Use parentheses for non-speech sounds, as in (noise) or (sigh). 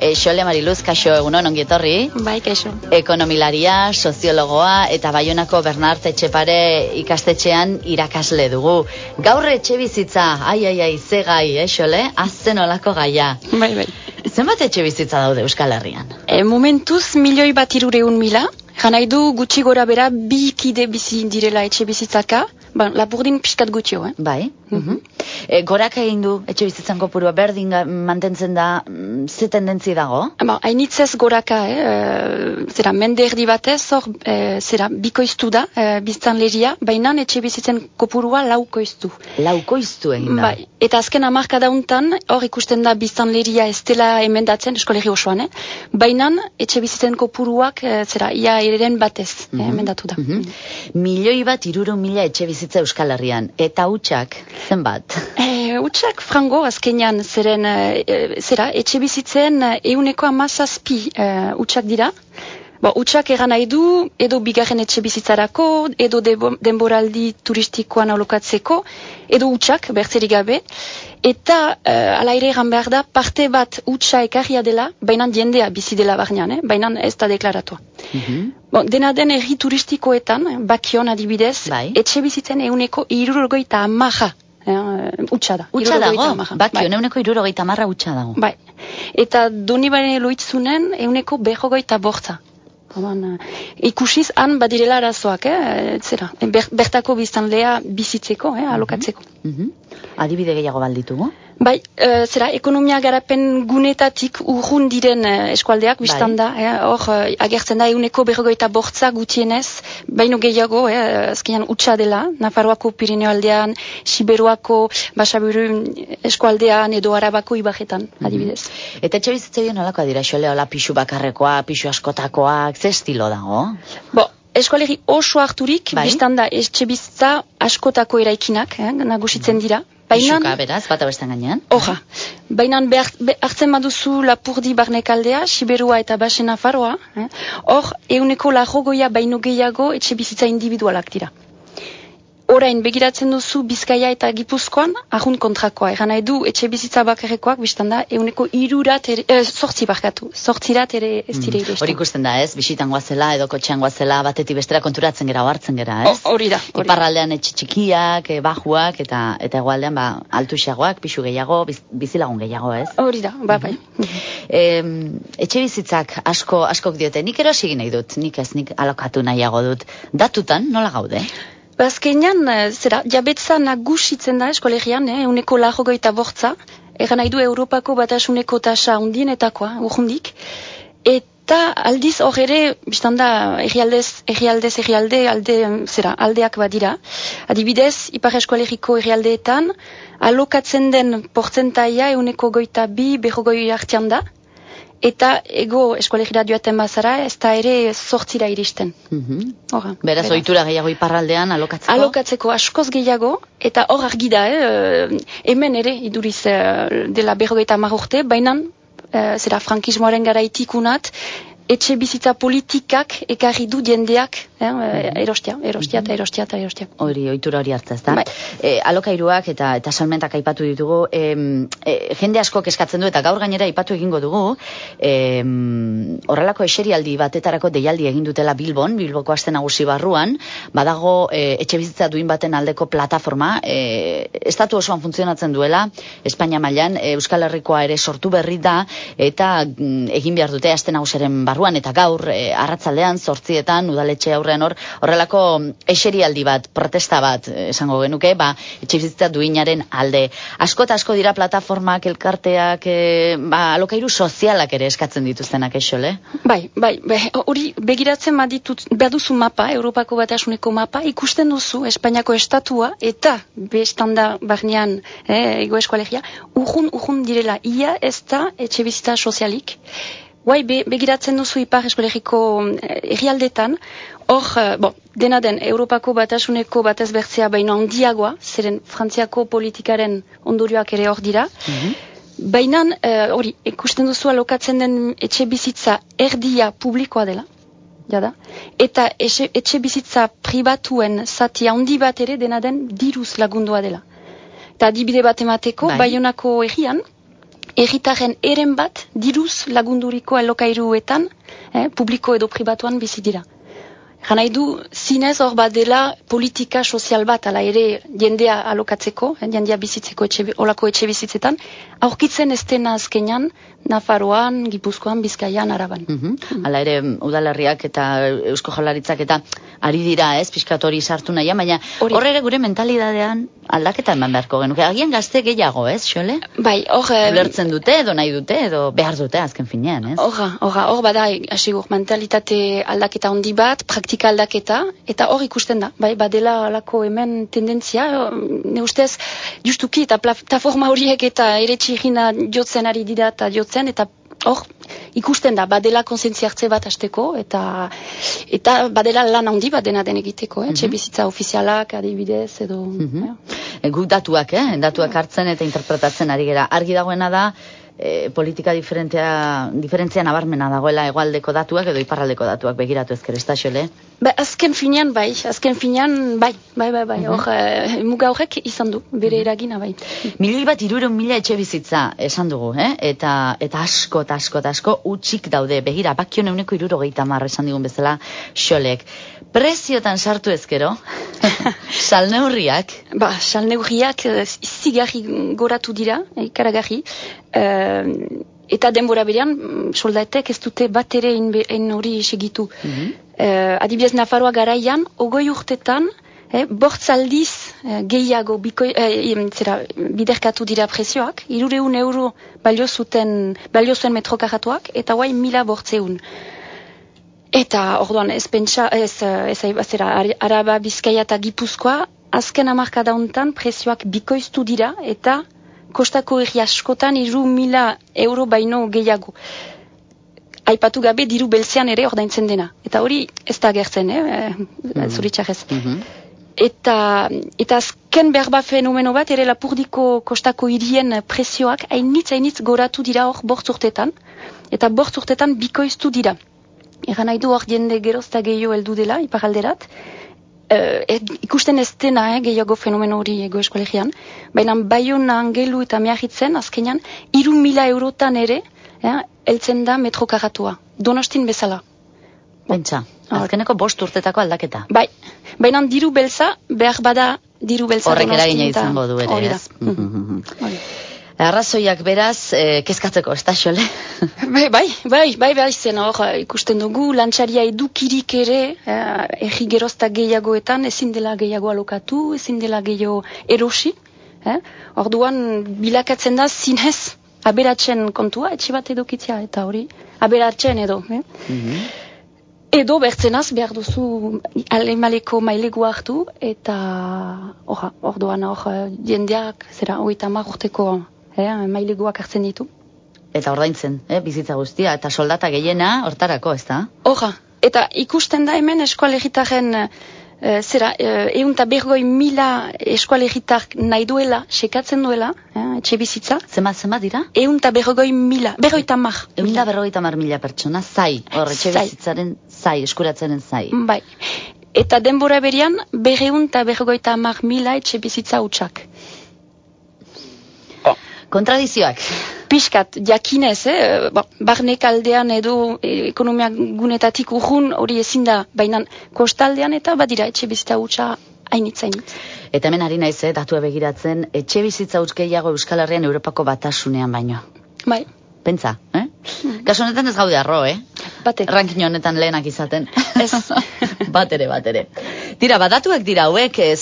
E, Xole Mariluz, kaixo egunon, ongi etorri. Bai, kaixo. Ekonomilaria, soziologoa eta Baionako Bernard Etxepare ikastetxean irakasle dugu. Gaur etxe bizitza, ai, ai, ai, ze gai, eh, Xole? Azten olako gaia. Bai, bai. Zenbat etxe bizitza daude Euskal Herrian? E, momentuz milioi bat irureun mila. Janai du gutxi gora bera bi kide bizi direla etxe bizitzaka. Ba, lapurdin pixkat gutxio, eh? Bai. Mm e, gorak egin du etxe bizitzan kopurua berdin mantentzen da mm, ze tendentzi dago? Ba, hainitzez goraka, eh? e, zera, mende erdi batez, hor, e, zera, bikoiztu da, e, biztan leria, baina etxe bizitzen kopurua laukoiztu. Laukoiztu egin da. Bai, eta azken amarka dauntan, hor ikusten da biztan leria ez dela emendatzen, eskolegi osoan, eh? Baina etxe bizitzen kopuruak, e, zera, ia eren batez, eh, emendatu da. Mhm. Milioi bat iruro mila etxe bizitza Euskal Herrian. Eta hutsak, zenbat? E, utxak frango azkenean zeren e, zera etxe bizitzen euneko amazazpi utxak dira. Bo, utxak egan nahi du, edo bigarren etxe bizitzarako, edo debo- denboraldi turistikoan alokatzeko, edo utxak, bertzerik gabe. Eta e, ala ere egan behar da, parte bat utxa ekarria dela, baina jendea bizi dela barnean, eh? baina ez da deklaratua. Mhm. Bon, dena den erri turistikoetan, eh, bakion adibidez, Bai. etxe bizitzen euneko irurgoita amaja. Eh, utxa da. Hirurogeita dago, hamaja. baki, bai. euneko irurogeita marra utsa dago. bai. Eta doni baren loitzunen euneko behogoita bortza. Orduan, eh, ikusiz, han badirela arazoak, eh, zera, ber, bertako biztanlea bizitzeko, eh, alokatzeko. Mhm. Adibide gehiago balditugu? Bai, e, zera, ekonomia garapen gunetatik urrun diren e, eskualdeak, biztan da, eh, hor, e, agertzen da euneko berrogeita bortza gutienez, baino gehiago, eh, azkenean utxa dela, Nafarroako Pirineo aldean, Siberuako Basabiru eskualdean edo Arabako ibajetan, adibidez. Eta etxe bizitza hori nolako dira, xole, hola pixu bakarrekoa, pixu askotakoak, ze estilo dago? Bo, eskualegi oso harturik, Bai. biztan da, etxe bizitza askotako eraikinak, eh, nagusitzen dira. Baina, beraz, bata bestan gainean? Hoja, baina hartzen baduzu lapurdi barnekaldea, Siberua eta Basen Nafarroa, eh? hor euneko lajogoia baino gehiago etxe bizitza individualak dira. Orain begiratzen duzu Bizkaia eta Gipuzkoan, ahun kontrakoa. Egan nahi du etxe bizitza bakarrekoak, biztan da, euneko irurat, ere, eh, sortzi barkatu, sortzirat ere ez dire. Mm. Hori ikusten da, ez? Bisitan goazela edo kotxean goazela, batetik bestera konturatzen gera, ohartzen gera, ez? O- Hori da, hori. Iparraldean etxe txikiak, e, bajuak, eta eta egualdean ba, altuxagoak, pixu gehiago, biz, bizilagun gehiago, ez? Hori da, ba, bai. Em, etxe bizitzak asko askok diote, nik erosi nahi dut, nik ez, nik alokatu nahiago dut. Datutan, nola gaude? Bazkenean, eh, zera, jabetza nagusitzen da eskolegian, eh, uneko lajogoita bortza, egan nahi du Europako batasuneko tasa undienetakoa, urrundik, eta aldiz hor ere, biztan da, egialdez, egialdez, egialde, alde, zera, aldeak badira. Adibidez, Ipar eskolegiko egialdeetan, alokatzen den portzentaia euneko goita bi, behogoi artean da, eta ego eskualegira duaten bazara, ez da ere sortzira iristen. Mhm. Horra, Beraz, ohitura gehiago iparraldean alokatzeko? Alokatzeko askoz gehiago, eta hor argi da, eh, hemen ere, iduriz eh, dela berrogeita hamar urte, baina, eh, zera frankismoaren garaitik unat, etxe bizitza politikak ekarri du jendeak, eh, erostia, erostia eta erostia eta erostia. Hori, ohitura hori hartza, ezta? Bai. E, alokairuak eta eta salmentak aipatu ditugu, em, e, jende asko eskatzen du eta gaur gainera aipatu egingo dugu, em, horrelako eserialdi batetarako deialdi egin dutela Bilbon, Bilboko aste nagusi barruan, badago e, etxe bizitza duin baten aldeko plataforma, e, estatu osoan funtzionatzen duela, Espainia mailan e, Euskal Herrikoa ere sortu berri da eta mm, egin behar dute aste nagusiaren barruan eta gaur e, arratzaldean zortzietan udaletxe aurrean hor horrelako eserialdi bat, protesta bat eh, esango genuke, ba, etxe bizitza duinaren alde. Asko eta asko dira plataformak, elkarteak, e, ba, alokairu sozialak ere eskatzen dituztenak esole. Bai, bai, hori begiratzen baditut, behar duzu mapa, Europako batasuneko mapa, ikusten duzu Espainiako estatua eta bestanda barnean eh, ego eskualegia, urrun, urrun direla, ia ez da etxe bizitza sozialik. Guai, be, begiratzen duzu ipar eskolegiko eh, herrialdetan, hor, eh, bon, dena den, Europako batasuneko batez bertzea baino handiagoa, zeren Frantziako politikaren ondorioak ere hor dira, Baina, eh, hori, ikusten duzu alokatzen den etxe bizitza erdia publikoa dela, jada, eta etxe, etxe bizitza pribatuen zati handi bat ere dena den diruz lagundua dela. Eta adibide bat emateko, Bai. Baionako egian, erritaren eren bat diruz lagunduriko alokairuetan, eh, publiko edo pribatuan bizi dira. Jana du, zinez hor bat dela politika sozial bat, ala ere jendea alokatzeko, eh, jendea bizitzeko etxe, olako etxe bizitzetan, aurkitzen ez dena azkenean, Nafaroan, Gipuzkoan, Bizkaian, Araban. Mm Hala ere, udalerriak eta Eusko Jolaritzak eta ari dira, ez, piskatori sartu nahi, baina hor ere gure mentalidadean aldaketa eman beharko genuke. Agian gazte gehiago, ez, xole? Bai, hor... Lertzen dute, edo nahi dute, edo behar dute azken finean, ez? Horra, horra, hor bada, asigur, mentalitate aldaketa handi bat, praktika aldaketa, eta hor ikusten da, bai, badela alako hemen tendentzia, ne ustez, justuki, eta plataforma horiek eta ere txirina jotzen ari dira eta jotzen zen eta hor ikusten da badela konsentzia hartze bat hasteko eta eta badela lan handi bat dena den egiteko, eh? Mm bizitza ofizialak adibidez edo mm -hmm. datuak, eh? datuak hartzen eta interpretatzen ari gera. Argi dagoena da e, politika diferentzia, diferentzia nabarmena dagoela egualdeko datuak edo iparraldeko datuak begiratu ezker, ez da xole? Ba, azken finean bai, azken finean bai, bai, bai, bai, mm -hmm. muga horrek izan du, bere mhm. eragina bai. Milioi bat irureun mila etxe bizitza esan dugu, eh? eta, eta asko, eta asko, eta asko, utxik daude, begira, bakion euneko iruro marra esan digun bezala xolek. Preziotan sartu ezkero, (laughs) salneurriak? Ba, salneurriak zigarri goratu dira, ikaragarri, eta denbora berean mm, soldatek ez dute bat ere in hori segitu. Mm -hmm. uh, adibidez Nafarroa garaian, ogoi urtetan, eh, bortzaldiz eh, gehiago biko, eh, zera, biderkatu dira presioak, irureun euro balio zuten, balio zuen metrokaratuak, eta guai mila bortzeun. Eta orduan ez pentsa, ez, ez, ez, araba bizkaia eta gipuzkoa, azken amarkada hontan presioak bikoiztu dira, eta kostako erri askotan iru mila euro baino gehiago. Aipatu gabe diru belzean ere ordaintzen dena. Eta hori ez da gertzen, eh? Mm -hmm. Eta, eta azken berba fenomeno bat, ere lapurdiko kostako irien presioak hainitz hainitz goratu dira hor bortzurtetan. Eta bortzurtetan bikoiztu dira. Egan nahi du hor jende gerozta gehiago heldu dela, iparalderat uh, ikusten ez dena eh, gehiago fenomeno hori ego eskolegian, baina baion angelu eta mehagitzen, azkenean, iru mila eurotan ere, eh, eltzen da metrokaratua. Donostin bezala. Bentsa, azkeneko bost urtetako aldaketa. Bai, baina diru belza, behar bada diru belza Horrek eragina izango du ere, ez? Hori Arrazoiak beraz, e, kezkatzeko, ez da xole? (laughs) bai, bai, bai, bai, bai, zen hor, ikusten dugu, lantxaria edukirik ere, eh, erri gerozta gehiagoetan, ezin dela gehiago alokatu, ezin dela gehiago erosi. Eh? Orduan, bilakatzen da, zinez, aberatzen kontua, etxe bat edukitzea, eta hori, aberatzen edo. Eh? Mm Edo bertzenaz behar duzu alemaleko mailegu hartu eta orduan hor jendeak zera oita urteko eh, maileguak hartzen ditu. Eta ordaintzen, eh, bizitza guztia, eta soldata gehiena hortarako, ez da? Hoja, eta ikusten da hemen eskualegitaren, eh, zera, eh, egun eta bergoi mila eskualegitar nahi duela, sekatzen duela, eh, etxe bizitza. Zema, zema dira? Egun eta bergoi mila, bergoi tamar. Egun eta bergoi tamar mila pertsona, zai, hor, etxe bizitzaren zai, eskuratzenen zai. Bai. Eta denbora berian, berreun eta bergoi tamar mila etxe bizitza utxak. Kontradizioak. Piskat, jakinez, eh? ba, barnek aldean edo eh, ekonomia gunetatik urrun hori ezin da, baina kostaldean eta badira etxe bizitza hutsa hainitzain. Eta hemen ari naiz, eh, datua begiratzen, etxe bizitza huts gehiago Euskal Herrian Europako batasunean baino. Bai. Pentsa, eh? Hmm. Kaso honetan ez gaude arro, eh? Bate. Rankin honetan lehenak izaten. Ez. (laughs) bat ere, bat ere. Dira, badatuak dira, hauek, eh,